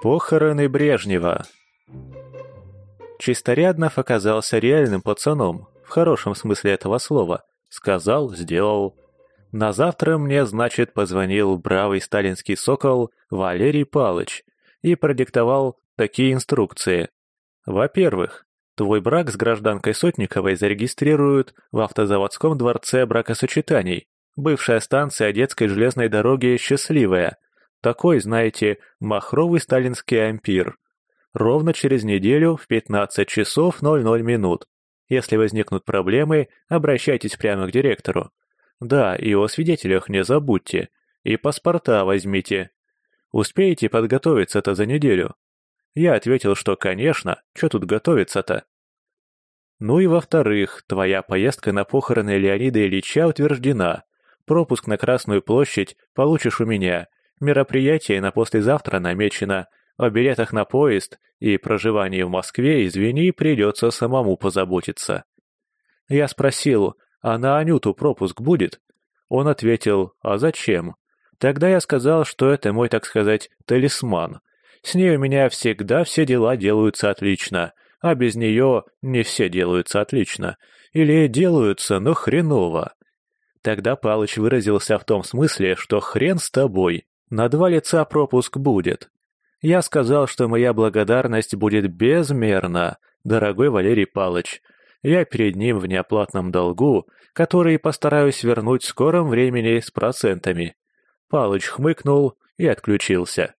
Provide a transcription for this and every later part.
Похороны Брежнева. Чисторяднов оказался реальным пацаном, в хорошем смысле этого слова. Сказал, сделал. На завтра мне, значит, позвонил бравый сталинский сокол Валерий Палыч и продиктовал такие инструкции. Во-первых, твой брак с гражданкой Сотниковой зарегистрируют в автозаводском дворце бракосочетаний, бывшая станция детской железной дороги «Счастливая», такой, знаете, махровый сталинский ампир. Ровно через неделю в 15 часов 00 минут. Если возникнут проблемы, обращайтесь прямо к директору. Да, и о свидетелях не забудьте. И паспорта возьмите. Успеете подготовиться-то за неделю? Я ответил, что конечно, что тут готовиться-то? Ну и во-вторых, твоя поездка на похороны Леонида Ильича утверждена. Пропуск на Красную площадь получишь у меня, Мероприятие на послезавтра намечено. О билетах на поезд и проживании в Москве, извини, придется самому позаботиться. Я спросил, а на Анюту пропуск будет? Он ответил, а зачем? Тогда я сказал, что это мой, так сказать, талисман. С ней у меня всегда все дела делаются отлично, а без нее не все делаются отлично. Или делаются, но хреново. Тогда Палыч выразился в том смысле, что хрен с тобой. На два лица пропуск будет. Я сказал, что моя благодарность будет безмерна, дорогой Валерий Палыч. Я перед ним в неоплатном долгу, который постараюсь вернуть в скором времени с процентами. Палыч хмыкнул и отключился.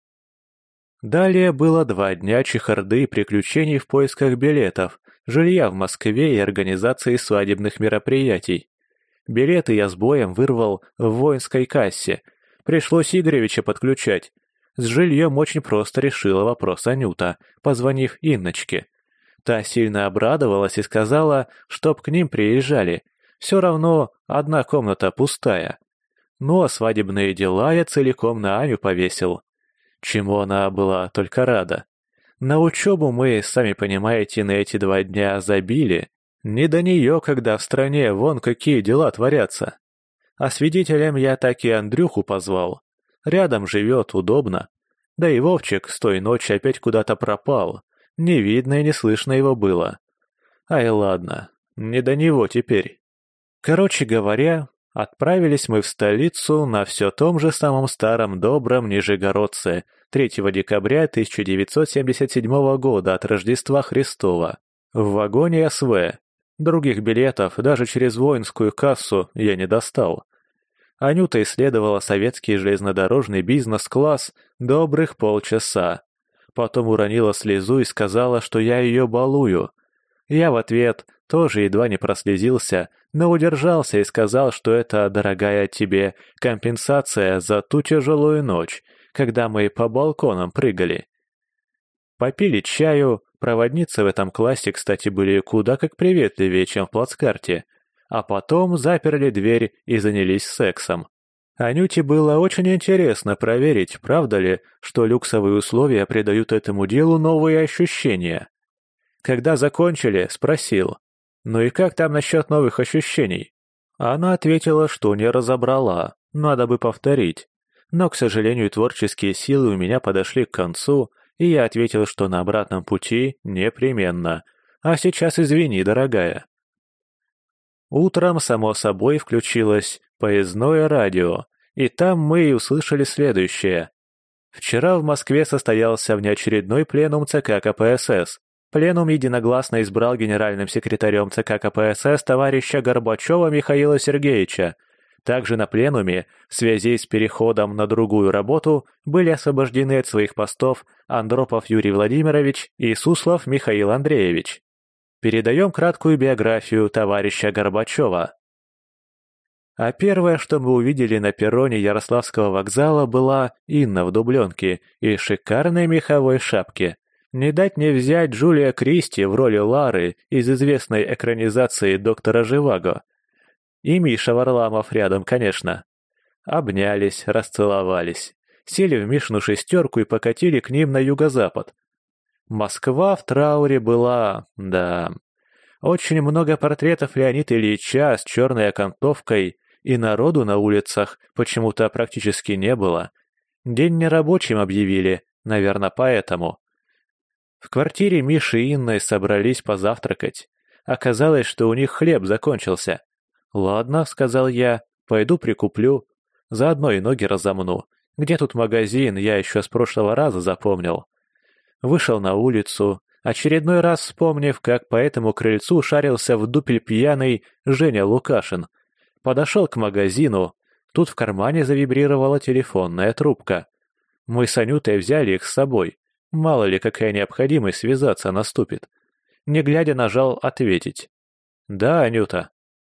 Далее было два дня чехарды и приключений в поисках билетов, жилья в Москве и организации свадебных мероприятий. Билеты я с боем вырвал в воинской кассе – Пришлось Игоревича подключать. С жильем очень просто решила вопрос Анюта, позвонив Инночке. Та сильно обрадовалась и сказала, чтоб к ним приезжали. Все равно одна комната пустая. Ну а свадебные дела я целиком на Аню повесил. Чему она была только рада. На учебу мы, сами понимаете, на эти два дня забили. Не до нее, когда в стране вон какие дела творятся. А свидетелем я так и Андрюху позвал. Рядом живет, удобно. Да и Вовчик с той ночи опять куда-то пропал. Не видно и не слышно его было. Ай, ладно, не до него теперь. Короче говоря, отправились мы в столицу на все том же самом старом добром Нижегородце 3 декабря 1977 года от Рождества Христова. В вагоне СВ, Других билетов даже через воинскую кассу я не достал. Анюта исследовала советский железнодорожный бизнес-класс добрых полчаса. Потом уронила слезу и сказала, что я ее балую. Я в ответ тоже едва не прослезился, но удержался и сказал, что это, дорогая тебе, компенсация за ту тяжелую ночь, когда мы по балконам прыгали. Попили чаю, проводницы в этом классе, кстати, были куда как приветливее, чем в плацкарте, а потом заперли дверь и занялись сексом. Анюте было очень интересно проверить, правда ли, что люксовые условия придают этому делу новые ощущения. Когда закончили, спросил, «Ну и как там насчет новых ощущений?» Она ответила, что не разобрала, надо бы повторить. Но, к сожалению, творческие силы у меня подошли к концу, и я ответил, что на обратном пути непременно. А сейчас извини, дорогая. Утром, само собой, включилось поездное радио, и там мы и услышали следующее. Вчера в Москве состоялся внеочередной пленум ЦК КПСС. Пленум единогласно избрал генеральным секретарем ЦК КПСС товарища Горбачева Михаила Сергеевича, также на пленуме, в связи с переходом на другую работу, были освобождены от своих постов Андропов Юрий Владимирович и Суслов Михаил Андреевич. Передаем краткую биографию товарища Горбачева. А первое, что мы увидели на перроне Ярославского вокзала, была Инна в дубленке и шикарной меховой шапке. Не дать не взять Джулия Кристи в роли Лары из известной экранизации «Доктора Живаго», и Миша Варламов рядом, конечно. Обнялись, расцеловались. Сели в Мишну шестерку и покатили к ним на юго-запад. Москва в трауре была, да. Очень много портретов Леонида Ильича с черной окантовкой, и народу на улицах почему-то практически не было. День нерабочим объявили, Наверное, поэтому. В квартире Миши и Инны собрались позавтракать. Оказалось, что у них хлеб закончился. «Ладно», — сказал я, — «пойду прикуплю. Заодно и ноги разомну. Где тут магазин, я еще с прошлого раза запомнил». Вышел на улицу, очередной раз вспомнив, как по этому крыльцу шарился в дупель пьяный Женя Лукашин. Подошел к магазину, тут в кармане завибрировала телефонная трубка. Мы с Анютой взяли их с собой. Мало ли, какая необходимость связаться наступит. Не глядя нажал «Ответить». «Да, Анюта».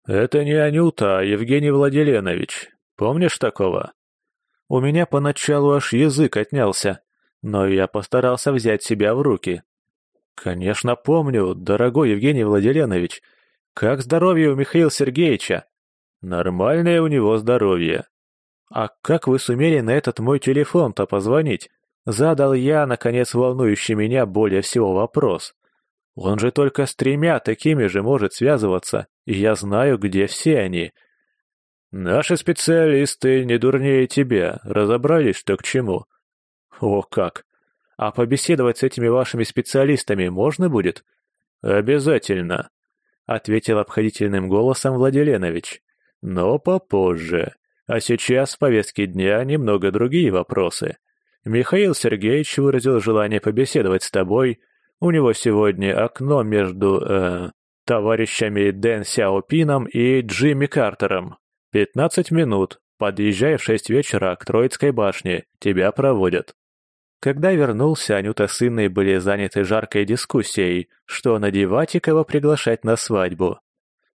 «Это не Анюта, а Евгений Владиленович. Помнишь такого?» У меня поначалу аж язык отнялся, но я постарался взять себя в руки. «Конечно помню, дорогой Евгений Владиленович. Как здоровье у Михаила Сергеевича?» «Нормальное у него здоровье». «А как вы сумели на этот мой телефон-то позвонить?» Задал я, наконец, волнующий меня более всего вопрос. Он же только с тремя такими же может связываться, и я знаю, где все они. Наши специалисты не дурнее тебя, разобрались, что к чему. О, как! А побеседовать с этими вашими специалистами можно будет? Обязательно, ответил обходительным голосом Владиленович. Но попозже. А сейчас в повестке дня немного другие вопросы. Михаил Сергеевич выразил желание побеседовать с тобой у него сегодня окно между э, товарищами Дэн Сяопином и Джимми Картером. Пятнадцать минут. Подъезжай в шесть вечера к Троицкой башне. Тебя проводят. Когда вернулся, Анюта с Инной были заняты жаркой дискуссией, что надевать и кого приглашать на свадьбу.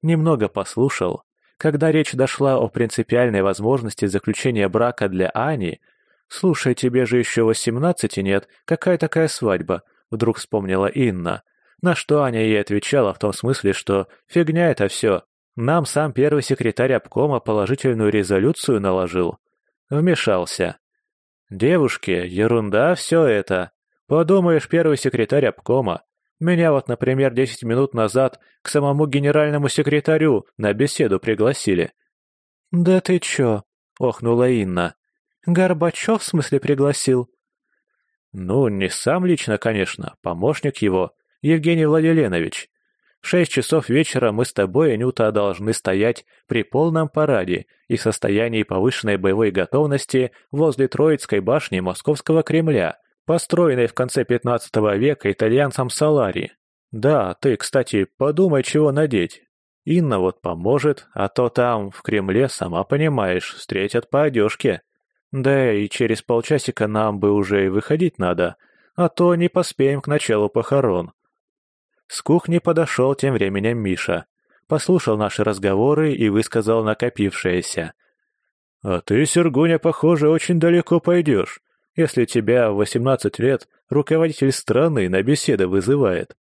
Немного послушал. Когда речь дошла о принципиальной возможности заключения брака для Ани, «Слушай, тебе же еще восемнадцати нет, какая такая свадьба? вдруг вспомнила Инна. На что Аня ей отвечала в том смысле, что «фигня это все». Нам сам первый секретарь обкома положительную резолюцию наложил. Вмешался. «Девушки, ерунда все это. Подумаешь, первый секретарь обкома. Меня вот, например, десять минут назад к самому генеральному секретарю на беседу пригласили». «Да ты чё?» — охнула Инна. «Горбачев, в смысле, пригласил?» Ну, не сам лично, конечно, помощник его, Евгений Владиленович. В шесть часов вечера мы с тобой, Анюта, должны стоять при полном параде и в состоянии повышенной боевой готовности возле Троицкой башни Московского Кремля, построенной в конце 15 века итальянцем Салари. Да, ты, кстати, подумай, чего надеть. Инна вот поможет, а то там, в Кремле, сама понимаешь, встретят по одежке. Да и через полчасика нам бы уже и выходить надо, а то не поспеем к началу похорон. С кухни подошел тем временем Миша. Послушал наши разговоры и высказал накопившееся. «А ты, Сергуня, похоже, очень далеко пойдешь, если тебя в восемнадцать лет руководитель страны на беседы вызывает».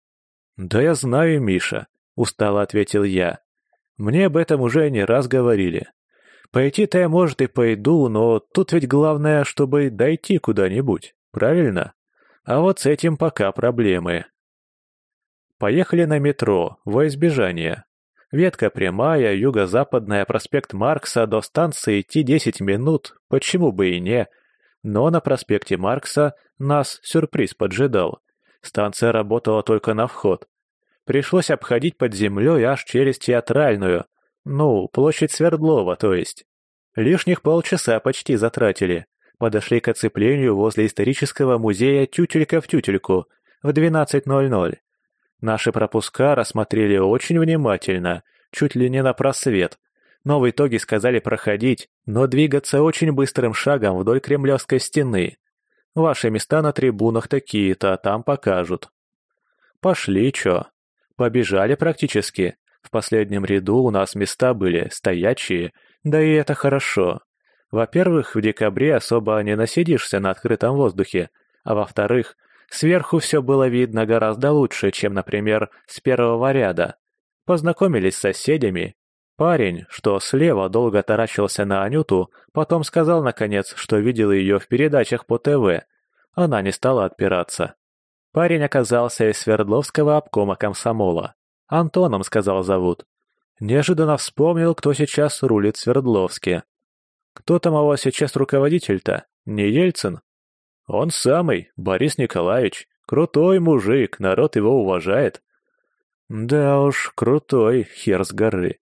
«Да я знаю, Миша», — устало ответил я. «Мне об этом уже не раз говорили. Пойти-то я, может, и пойду, но тут ведь главное, чтобы дойти куда-нибудь, правильно? А вот с этим пока проблемы. Поехали на метро, во избежание. Ветка прямая, юго-западная, проспект Маркса, до станции идти 10 минут, почему бы и не. Но на проспекте Маркса нас сюрприз поджидал. Станция работала только на вход. Пришлось обходить под землей аж через театральную, ну, площадь Свердлова, то есть. Лишних полчаса почти затратили. Подошли к оцеплению возле исторического музея «Тютелька в тютельку» в 12.00. Наши пропуска рассмотрели очень внимательно, чуть ли не на просвет. Но в итоге сказали проходить, но двигаться очень быстрым шагом вдоль Кремлевской стены. Ваши места на трибунах такие-то, там покажут. Пошли, чё. Побежали практически, в последнем ряду у нас места были стоячие, да и это хорошо. Во-первых, в декабре особо не насидишься на открытом воздухе, а во-вторых, сверху все было видно гораздо лучше, чем, например, с первого ряда. Познакомились с соседями. Парень, что слева долго таращился на Анюту, потом сказал, наконец, что видел ее в передачах по ТВ. Она не стала отпираться. Парень оказался из Свердловского обкома комсомола. Антоном, сказал зовут. Неожиданно вспомнил, кто сейчас рулит в Свердловске. Кто там у вас сейчас руководитель-то? Не Ельцин? «Он самый, Борис Николаевич. Крутой мужик, народ его уважает». «Да уж, крутой, хер с горы.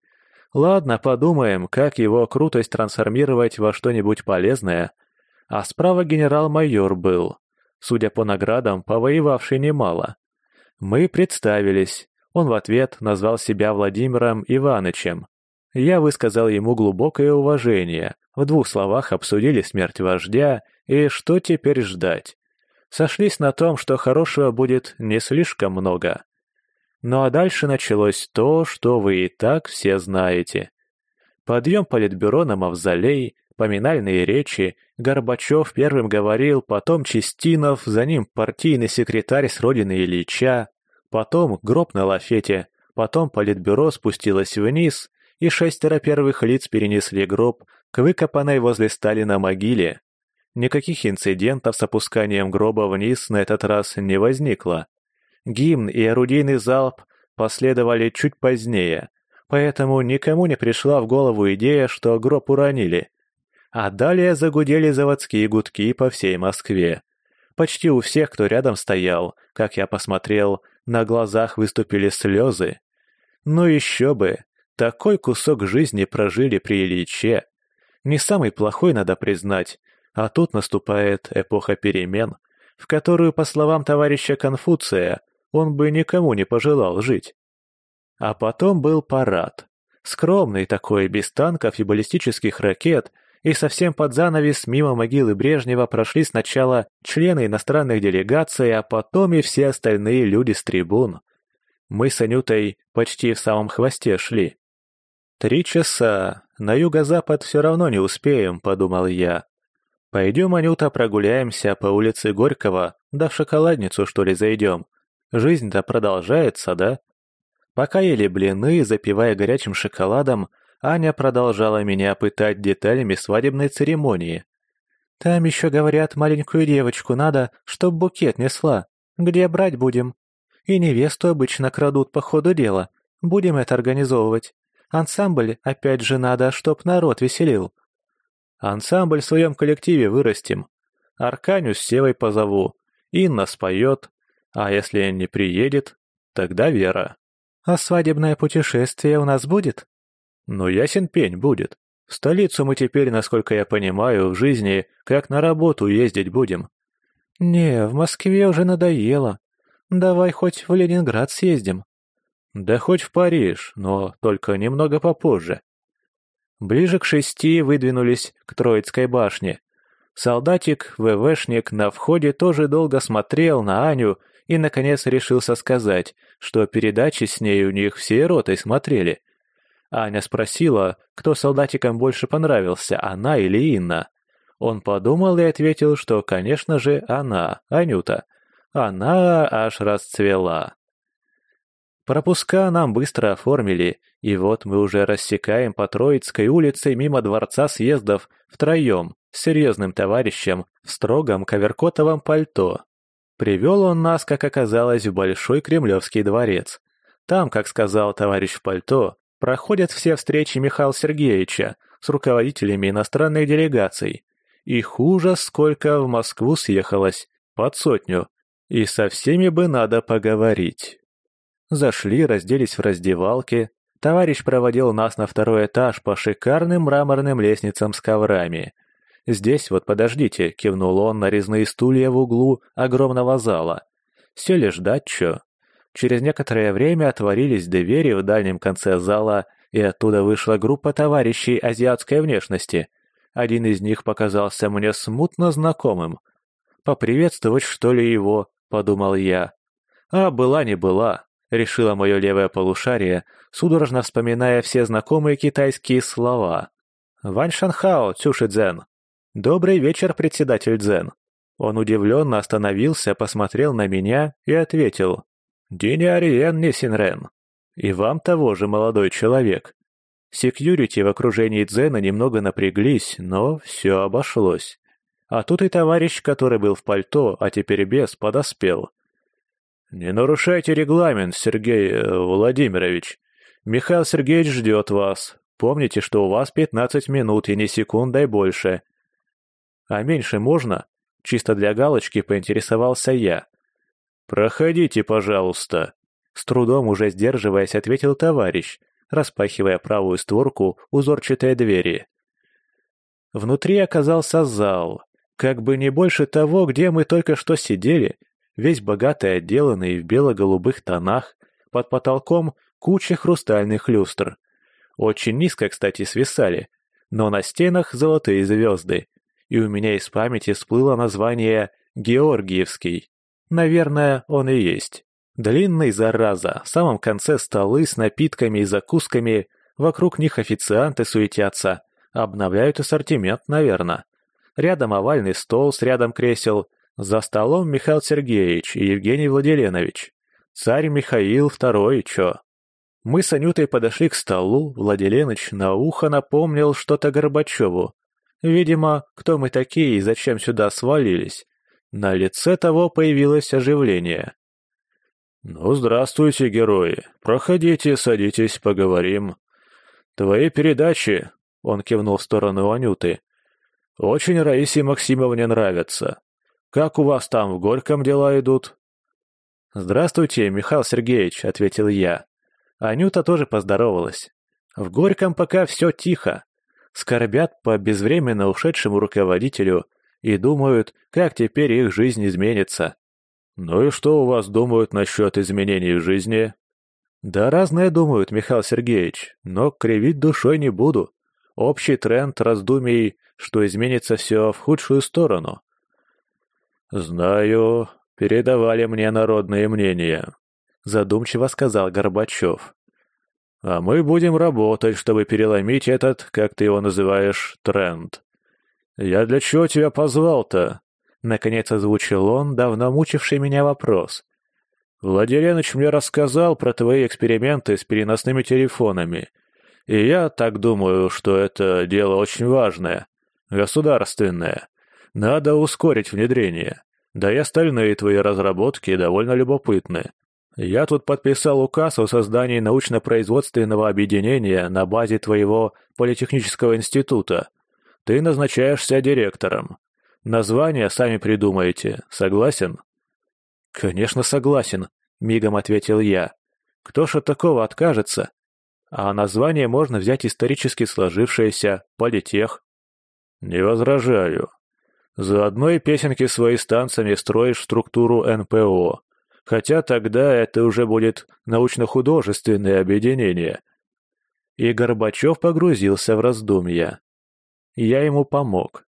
Ладно, подумаем, как его крутость трансформировать во что-нибудь полезное. А справа генерал-майор был, судя по наградам, повоевавший немало. Мы представились. Он в ответ назвал себя Владимиром Иванычем. Я высказал ему глубокое уважение, в двух словах обсудили смерть вождя и что теперь ждать. Сошлись на том, что хорошего будет не слишком много. Ну а дальше началось то, что вы и так все знаете. Подъем политбюро на мавзолей, поминальные речи, Горбачев первым говорил, потом Чистинов, за ним партийный секретарь с родины Ильича, потом гроб на лафете, потом политбюро спустилось вниз, и шестеро первых лиц перенесли гроб к выкопанной возле Сталина могиле. Никаких инцидентов с опусканием гроба вниз на этот раз не возникло. Гимн и орудийный залп последовали чуть позднее, поэтому никому не пришла в голову идея, что гроб уронили. А далее загудели заводские гудки по всей Москве. Почти у всех, кто рядом стоял, как я посмотрел, на глазах выступили слезы. Ну еще бы, такой кусок жизни прожили при Ильиче. Не самый плохой, надо признать, а тут наступает эпоха перемен, в которую, по словам товарища Конфуция, он бы никому не пожелал жить. А потом был парад. Скромный такой, без танков и баллистических ракет, и совсем под занавес мимо могилы Брежнева прошли сначала члены иностранных делегаций, а потом и все остальные люди с трибун. Мы с Анютой почти в самом хвосте шли. «Три часа. На юго-запад все равно не успеем», — подумал я. «Пойдем, Анюта, прогуляемся по улице Горького, да в шоколадницу, что ли, зайдем. Жизнь-то продолжается, да? Пока ели блины, запивая горячим шоколадом, Аня продолжала меня пытать деталями свадебной церемонии. «Там еще, говорят, маленькую девочку надо, чтоб букет несла. Где брать будем? И невесту обычно крадут по ходу дела. Будем это организовывать. Ансамбль опять же надо, чтоб народ веселил». «Ансамбль в своем коллективе вырастим. Арканю с Севой позову. Инна споет, а если не приедет, тогда Вера. А свадебное путешествие у нас будет? Ну, ясен пень, будет. В столицу мы теперь, насколько я понимаю, в жизни как на работу ездить будем. Не, в Москве уже надоело. Давай хоть в Ленинград съездим. Да хоть в Париж, но только немного попозже. Ближе к шести выдвинулись к Троицкой башне. Солдатик, ВВшник, на входе тоже долго смотрел на Аню и, наконец, решился сказать, что передачи с ней у них все ротой смотрели. Аня спросила, кто солдатикам больше понравился, она или Инна. Он подумал и ответил, что, конечно же, она, Анюта. Она аж расцвела. Пропуска нам быстро оформили, и вот мы уже рассекаем по Троицкой улице мимо Дворца съездов втроем, с серьезным товарищем в строгом коверкотовом пальто. Привел он нас, как оказалось, в Большой Кремлевский дворец. Там, как сказал товарищ в пальто, проходят все встречи Михаила Сергеевича с руководителями иностранных делегаций. Их ужас сколько в Москву съехалось, под сотню. И со всеми бы надо поговорить. Зашли, разделись в раздевалке. Товарищ проводил нас на второй этаж по шикарным мраморным лестницам с коврами – «Здесь вот подождите», — кивнул он на резные стулья в углу огромного зала. «Сели ждать, чё?» Через некоторое время отворились двери в дальнем конце зала, и оттуда вышла группа товарищей азиатской внешности. Один из них показался мне смутно знакомым. «Поприветствовать, что ли, его?» — подумал я. «А, была не была», — решила мое левое полушарие, судорожно вспоминая все знакомые китайские слова. «Вань Шанхао, Цюшидзен», «Добрый вечер, председатель Дзен». Он удивленно остановился, посмотрел на меня и ответил. «Диняриен Несинрен». «И вам того же, молодой человек». Секьюрити в окружении Дзена немного напряглись, но все обошлось. А тут и товарищ, который был в пальто, а теперь без, подоспел. «Не нарушайте регламент, Сергей э, Владимирович. Михаил Сергеевич ждет вас. Помните, что у вас пятнадцать минут и ни секундой больше. «А меньше можно?» чисто для галочки поинтересовался я. «Проходите, пожалуйста», — с трудом уже сдерживаясь, ответил товарищ, распахивая правую створку узорчатой двери. Внутри оказался зал, как бы не больше того, где мы только что сидели, весь богато отделанный в бело-голубых тонах, под потолком куча хрустальных люстр. Очень низко, кстати, свисали, но на стенах золотые звезды, и у меня из памяти всплыло название «Георгиевский». Наверное, он и есть. Длинный, зараза, в самом конце столы с напитками и закусками, вокруг них официанты суетятся, обновляют ассортимент, наверное. Рядом овальный стол с рядом кресел, за столом Михаил Сергеевич и Евгений Владиленович. Царь Михаил II, чё? Мы с Анютой подошли к столу, Владиленыч на ухо напомнил что-то Горбачеву. Видимо, кто мы такие и зачем сюда свалились. На лице того появилось оживление. «Ну, здравствуйте, герои. Проходите, садитесь, поговорим. Твои передачи...» — он кивнул в сторону Анюты. «Очень Раисе Максимовне нравятся. Как у вас там в Горьком дела идут?» «Здравствуйте, Михаил Сергеевич», — ответил я. Анюта тоже поздоровалась. В Горьком пока все тихо. Скорбят по безвременно ушедшему руководителю и думают, как теперь их жизнь изменится. «Ну и что у вас думают насчет изменений в жизни?» «Да разное думают, Михаил Сергеевич, но кривить душой не буду. Общий тренд раздумий, что изменится все в худшую сторону». «Знаю, передавали мне народные мнения», — задумчиво сказал Горбачев. «А мы будем работать, чтобы переломить этот, как ты его называешь, тренд. Я для чего тебя позвал-то?» Наконец озвучил он давно мучивший меня вопрос. «Владиленыч мне рассказал про твои эксперименты с переносными телефонами. И я так думаю, что это дело очень важное, государственное. Надо ускорить внедрение. Да и остальные твои разработки довольно любопытны. Я тут подписал указ о создании научно-производственного объединения на базе твоего политехнического института. Ты назначаешься директором. Название сами придумаете. Согласен?» «Конечно согласен», — мигом ответил я. «Кто ж от такого откажется? А название можно взять исторически сложившееся «Политех». «Не возражаю. Заодно и песенки свои с танцами строишь в структуру НПО. Хотя тогда это уже будет научно-художественное объединение». И Горбачев погрузился в раздумья. Я ему помог.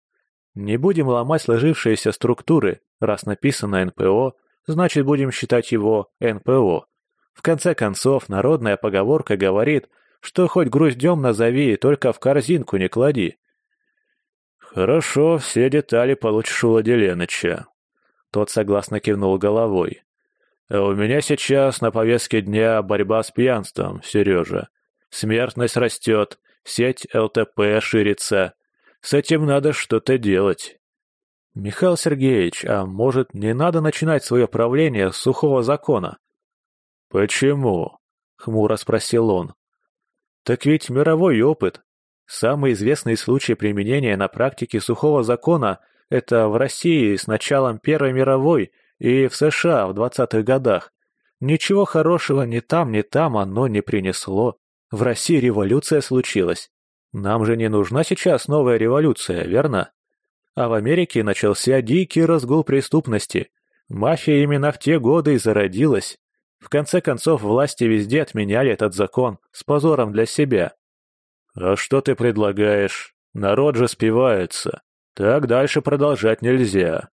Не будем ломать сложившиеся структуры, раз написано НПО, значит будем считать его НПО. В конце концов, народная поговорка говорит, что хоть груздем назови, только в корзинку не клади. «Хорошо, все детали получишь у Владиленыча». Тот согласно кивнул головой. «А у меня сейчас на повестке дня борьба с пьянством, Сережа. Смертность растет, сеть ЛТП ширится. С этим надо что-то делать». «Михаил Сергеевич, а может, не надо начинать свое правление с сухого закона?» «Почему?» — хмуро спросил он. «Так ведь мировой опыт. Самый известный случай применения на практике сухого закона – это в России с началом Первой мировой и в США в 20-х годах. Ничего хорошего ни там, ни там оно не принесло. В России революция случилась. Нам же не нужна сейчас новая революция, верно? А в Америке начался дикий разгул преступности. Мафия именно в те годы и зародилась. В конце концов, власти везде отменяли этот закон с позором для себя. «А что ты предлагаешь? Народ же спивается. Так дальше продолжать нельзя».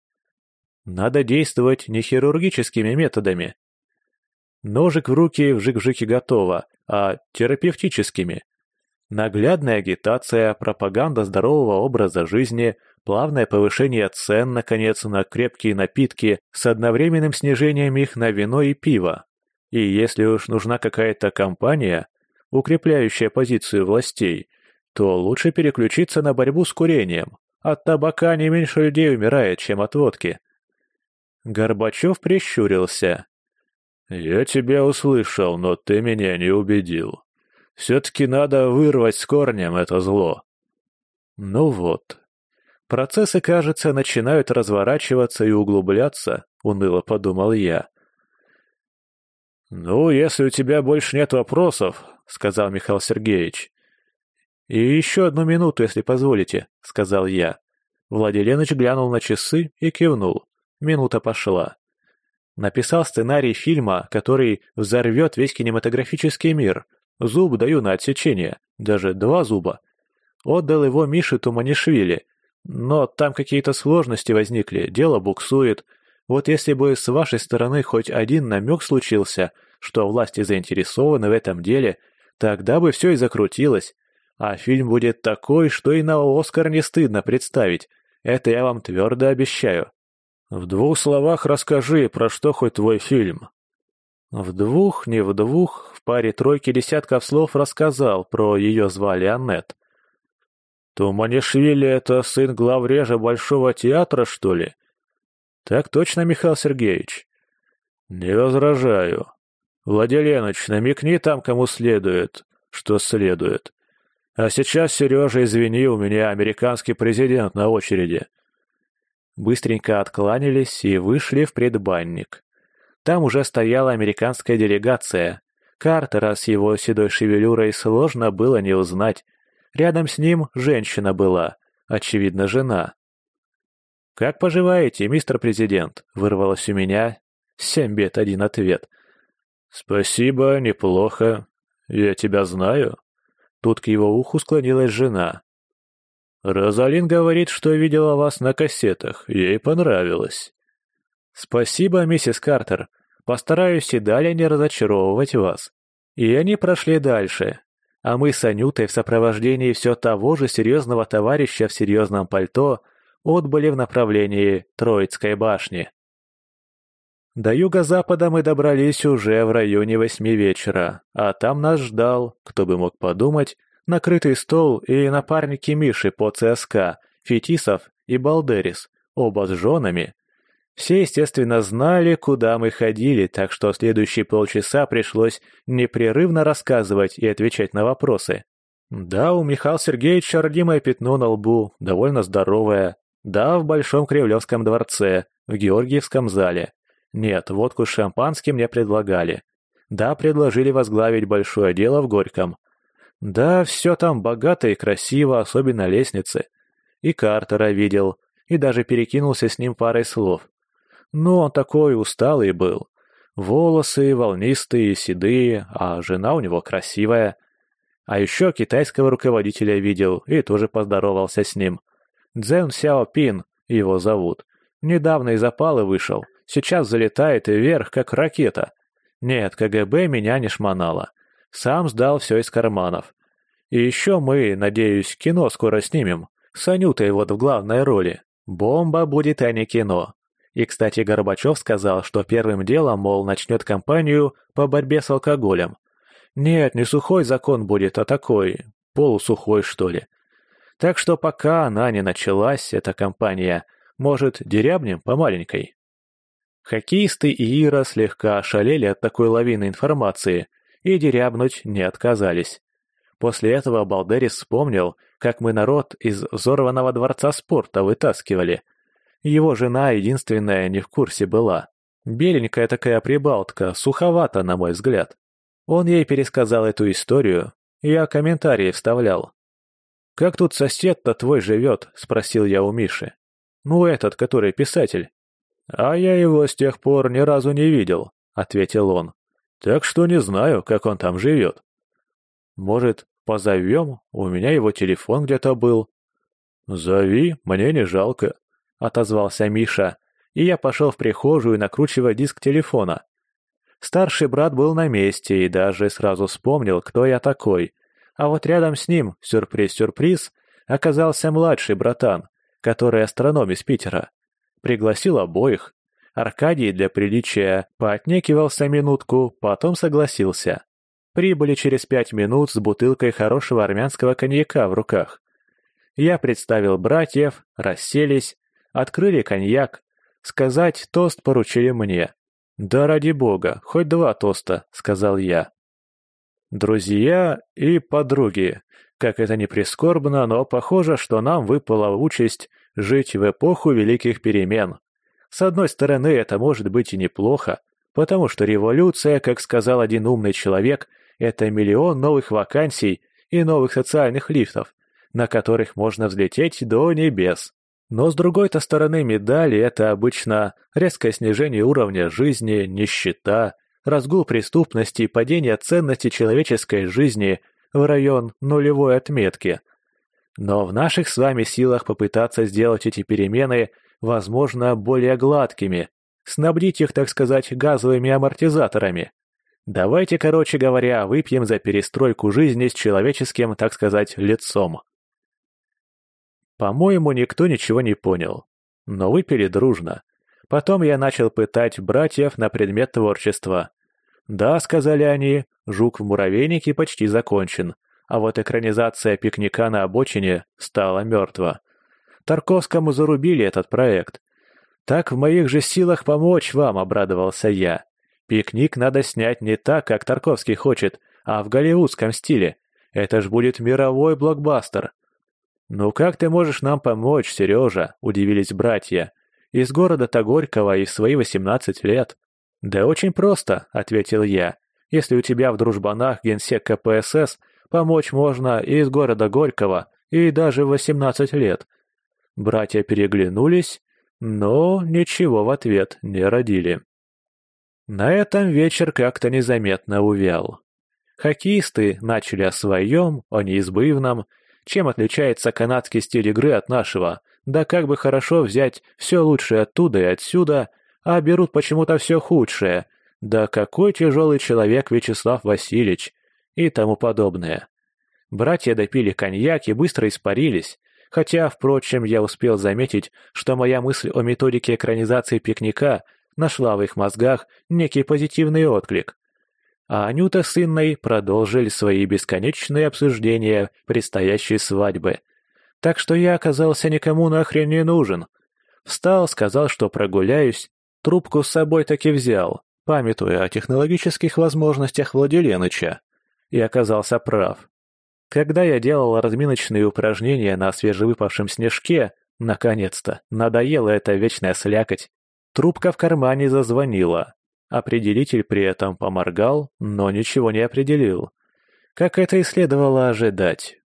«Надо действовать не хирургическими методами. Ножик в руки вжик-вжик и готово, а терапевтическими. Наглядная агитация, пропаганда здорового образа жизни, плавное повышение цен, наконец, на крепкие напитки с одновременным снижением их на вино и пиво. И если уж нужна какая-то кампания, укрепляющая позицию властей, то лучше переключиться на борьбу с курением. От табака не меньше людей умирает, чем от водки. Горбачев прищурился. «Я тебя услышал, но ты меня не убедил. Все-таки надо вырвать с корнем это зло». Ну вот. Процессы, кажется, начинают разворачиваться и углубляться, уныло подумал я. «Ну, если у тебя больше нет вопросов», — сказал Михаил Сергеевич. «И еще одну минуту, если позволите», — сказал я. Владиленыч глянул на часы и кивнул. Минута пошла. Написал сценарий фильма, который взорвет весь кинематографический мир. Зуб даю на отсечение, даже два зуба. Отдал его Мише Туманишвили. Но там какие-то сложности возникли, дело буксует. Вот если бы с вашей стороны хоть один намек случился, что власти заинтересованы в этом деле, тогда бы все и закрутилось. А фильм будет такой, что и на Оскар не стыдно представить. Это я вам твердо обещаю. В двух словах расскажи, про что хоть твой фильм. В двух, не в двух, в паре тройки десятков слов рассказал про ее звали Аннет. Туманишвили — это сын главрежа Большого театра, что ли? Так точно, Михаил Сергеевич. Не возражаю. Владиленыч, намекни там, кому следует, что следует. А сейчас, Сережа, извини, у меня американский президент на очереди. Быстренько откланялись и вышли в предбанник. Там уже стояла американская делегация. Картера с его седой шевелюрой сложно было не узнать. Рядом с ним женщина была, очевидно, жена. «Как поживаете, мистер президент?» — вырвалось у меня. Семь бед, один ответ. «Спасибо, неплохо. Я тебя знаю». Тут к его уху склонилась жена. «Розалин говорит, что видела вас на кассетах. Ей понравилось». «Спасибо, миссис Картер. Постараюсь и далее не разочаровывать вас». И они прошли дальше, а мы с Анютой в сопровождении все того же серьезного товарища в серьезном пальто отбыли в направлении Троицкой башни. До юго-запада мы добрались уже в районе восьми вечера, а там нас ждал, кто бы мог подумать, накрытый стол и напарники Миши по ЦСКА, Фетисов и Балдерис, оба с женами. Все, естественно, знали, куда мы ходили, так что следующие полчаса пришлось непрерывно рассказывать и отвечать на вопросы. Да, у Михаила Сергеевича родимое пятно на лбу, довольно здоровое. Да, в Большом Кремлевском дворце, в Георгиевском зале. Нет, водку с шампанским не предлагали. Да, предложили возглавить большое дело в Горьком. Да, все там богато и красиво, особенно лестницы. И Картера видел, и даже перекинулся с ним парой слов. Но он такой усталый был. Волосы волнистые, седые, а жена у него красивая. А еще китайского руководителя видел и тоже поздоровался с ним. Цзэн Сяопин его зовут. Недавно из опалы вышел. Сейчас залетает вверх, как ракета. Нет, КГБ меня не шмонало. Сам сдал все из карманов. И еще мы, надеюсь, кино скоро снимем. С Анютой вот в главной роли. Бомба будет, а не кино. И, кстати, Горбачев сказал, что первым делом, мол, начнет кампанию по борьбе с алкоголем. Нет, не сухой закон будет, а такой, полусухой, что ли. Так что пока она не началась, эта кампания, может, дерябнем по маленькой. Хоккеисты и Ира слегка ошалели от такой лавины информации и дерябнуть не отказались. После этого Балдерис вспомнил, как мы народ из взорванного дворца спорта вытаскивали. Его жена единственная не в курсе была. Беленькая такая прибалтка, суховата, на мой взгляд. Он ей пересказал эту историю, я комментарии вставлял. «Как тут сосед-то твой живет?» — спросил я у Миши. «Ну, этот, который писатель». «А я его с тех пор ни разу не видел», — ответил он. «Так что не знаю, как он там живет». «Может, позовем? У меня его телефон где-то был». «Зови, мне не жалко», — отозвался Миша, и я пошел в прихожую, накручивая диск телефона. Старший брат был на месте и даже сразу вспомнил, кто я такой. А вот рядом с ним, сюрприз-сюрприз, оказался младший братан, который астроном из Питера. Пригласил обоих. Аркадий для приличия поотнекивался минутку, потом согласился. Прибыли через пять минут с бутылкой хорошего армянского коньяка в руках. Я представил братьев, расселись, открыли коньяк. Сказать тост поручили мне. «Да ради бога, хоть два тоста», — сказал я. Друзья и подруги. Как это ни прискорбно, но похоже, что нам выпала участь жить в эпоху великих перемен. С одной стороны, это может быть и неплохо, потому что революция, как сказал один умный человек, это миллион новых вакансий и новых социальных лифтов, на которых можно взлететь до небес. Но с другой-то стороны медали это обычно резкое снижение уровня жизни, нищета, разгул преступности и падение ценности человеческой жизни в район нулевой отметки. Но в наших с вами силах попытаться сделать эти перемены, возможно, более гладкими, снабдить их, так сказать, газовыми амортизаторами. Давайте, короче говоря, выпьем за перестройку жизни с человеческим, так сказать, лицом. По-моему, никто ничего не понял. Но выпили дружно. Потом я начал пытать братьев на предмет творчества. Да, сказали они, жук в муравейнике почти закончен, а вот экранизация пикника на обочине стала мертва. Тарковскому зарубили этот проект. Так в моих же силах помочь вам, обрадовался я. Пикник надо снять не так, как Тарковский хочет, а в голливудском стиле. Это ж будет мировой блокбастер. «Ну как ты можешь нам помочь, Сережа?» – удивились братья. «Из города-то Горького и свои восемнадцать лет». «Да очень просто», – ответил я. «Если у тебя в дружбанах генсек КПСС, помочь можно и из города Горького, и даже в восемнадцать лет». Братья переглянулись, но ничего в ответ не родили. На этом вечер как-то незаметно увял. Хоккеисты начали о своем, о неизбывном – чем отличается канадский стиль игры от нашего? Да как бы хорошо взять все лучшее оттуда и отсюда, а берут почему-то все худшее. Да какой тяжелый человек Вячеслав Васильевич и тому подобное. Братья допили коньяк и быстро испарились, хотя, впрочем, я успел заметить, что моя мысль о методике экранизации пикника нашла в их мозгах некий позитивный отклик а Анюта с Инной продолжили свои бесконечные обсуждения предстоящей свадьбы. Так что я оказался никому нахрен не нужен. Встал, сказал, что прогуляюсь, трубку с собой таки взял, памятуя о технологических возможностях Владиленыча. И оказался прав. Когда я делал разминочные упражнения на свежевыпавшем снежке, наконец-то, надоела эта вечная слякоть, трубка в кармане зазвонила. Определитель при этом поморгал, но ничего не определил. Как это и следовало ожидать.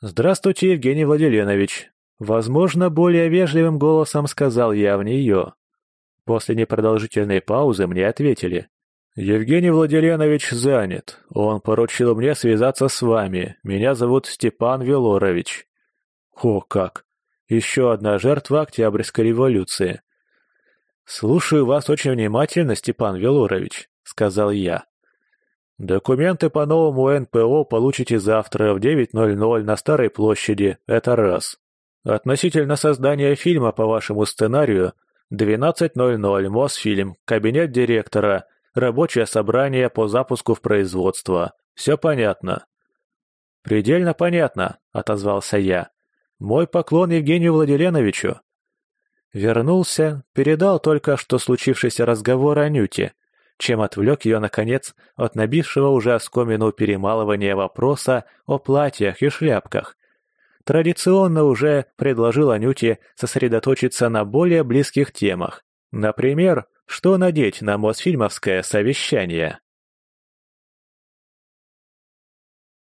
«Здравствуйте, Евгений Владиленович!» Возможно, более вежливым голосом сказал я в нее. После непродолжительной паузы мне ответили. «Евгений Владиленович занят. Он поручил мне связаться с вами. Меня зовут Степан Велорович». О, как! Еще одна жертва Октябрьской революции. «Слушаю вас очень внимательно, Степан Велорович», — сказал я. «Документы по новому НПО получите завтра в 9.00 на Старой площади, это раз. Относительно создания фильма по вашему сценарию 12.00 Мосфильм, кабинет директора, рабочее собрание по запуску в производство. Все понятно?» «Предельно понятно», — отозвался я. «Мой поклон Евгению Владиленовичу». Вернулся, передал только что случившийся разговор Анюте, чем отвлек ее, наконец, от набившего уже оскомину перемалывания вопроса о платьях и шляпках. Традиционно уже предложил Анюте сосредоточиться на более близких темах. Например, что надеть на Мосфильмовское совещание.